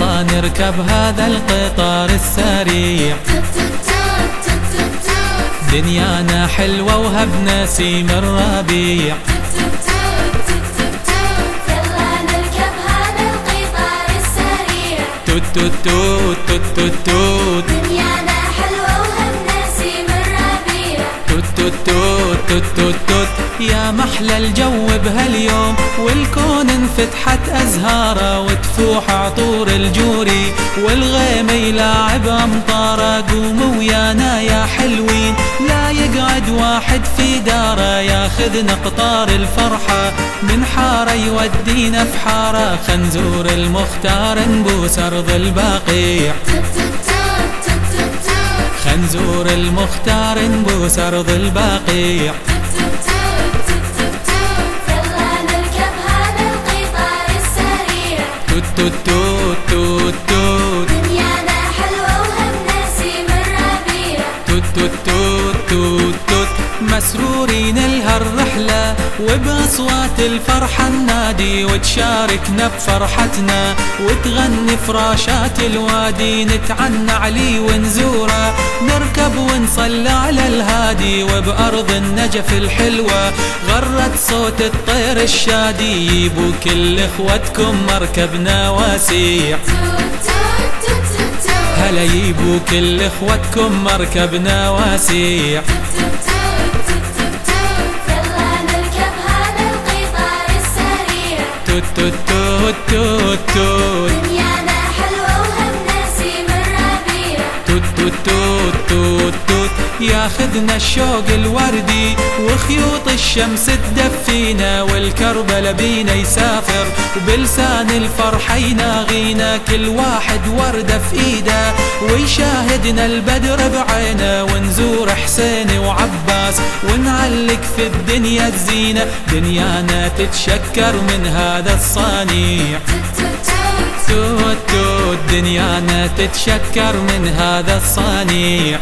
نركب هذا القطار السريع. دنيانا حلوة وهالنسيم الربيع. توت توت توت توت توت توت. دنيانا حلوة وهالنسيم الربيع توت توت توت توت توت. يا محلى الجو بهاليوم والكون انفتحت أزهاره وتفوح عطور الجوري والغيم يلاعب أمطاره قوموا ويانا يا حلوين لا يقعد واحد في داره ياخذ نقطار الفرحة من حارة يودينا في حارة. خنزور المختار نبوس أرض البقيع خنزور المختار نبوس أرض البقيع توت توت توت توت دنيانا حلوة وهالنسيم الربيع توت توت توت توت توت مسرورين لهالرحلة وبأصوات الفرحة النادي وتشاركنا بفرحتنا وتغني فراشات الوادي نتعنى عليه ونزوره نركب ونصلى على الهادي وبأرض النجف الحلوة. غرت صوت الطير الشادي يبو كل إخوتكم مركبنا واسيع هلا يبو كل إخوتكم مركبنا واسيع توت توت توت توت. ياخذنا الشوق الوردي وخيوط الشمس تدفينا والكربل بينا يسافر. وبلسان الفرحة يناغينا كل واحد وردة في ايده. ويشاهدنا البدر بعينه ونزور حسين وعباس. ونعلق في الدنيا الزينة دنيانا تتشكر من هذا الصنيع توت توت دنيانا تتشكر من هذا الصنيع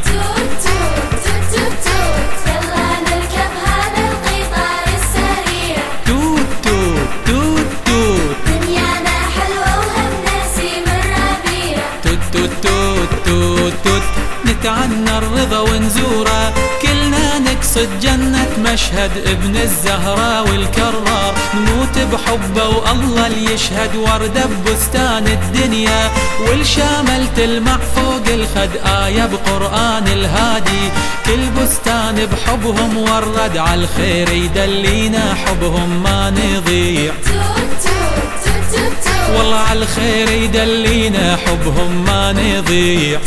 نتعنى الرضا ونزوره. كلنا نقصد جنة مشهد ابن الزهراء والكرار. نموت بحبه والله اللي يشهد وردة ببستان الدنيا. والشامل تلمع فوق الخد آية بقرآن الهادي. كل بستان بحبهم ورد على الخير يدلينا حبهم ما نضيع. والله على الخير يدلينا حبهم ما نضيع.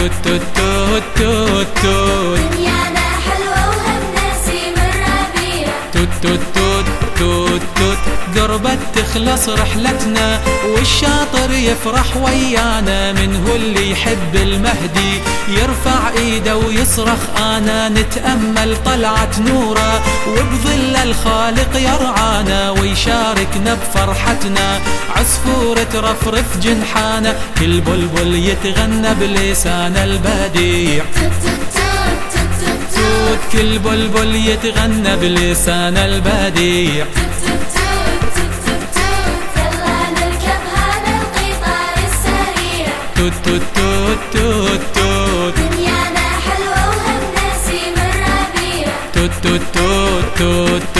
توت توت توت توت توت دنيانا حلوة وهالنسيم الربيع توت توت توت توت توت قربت تخلص رحلتنا والشاطر يفرح ويانا من هو اللي يحب المهدي؟ يرفع ايده ويصرخ آنا نتأمل طلعة نوره وبظل الخالق يرعانا ويشاركنا بفرحتنا عصفور ترفرف جنحانا كل بلبل يتغنى بلسان البديع. كل بلبل يتغنى بلسان البديع. توت توت توت توت توت. دنيانا حلوة وهم نسيم الربيع. توت توت توت توت.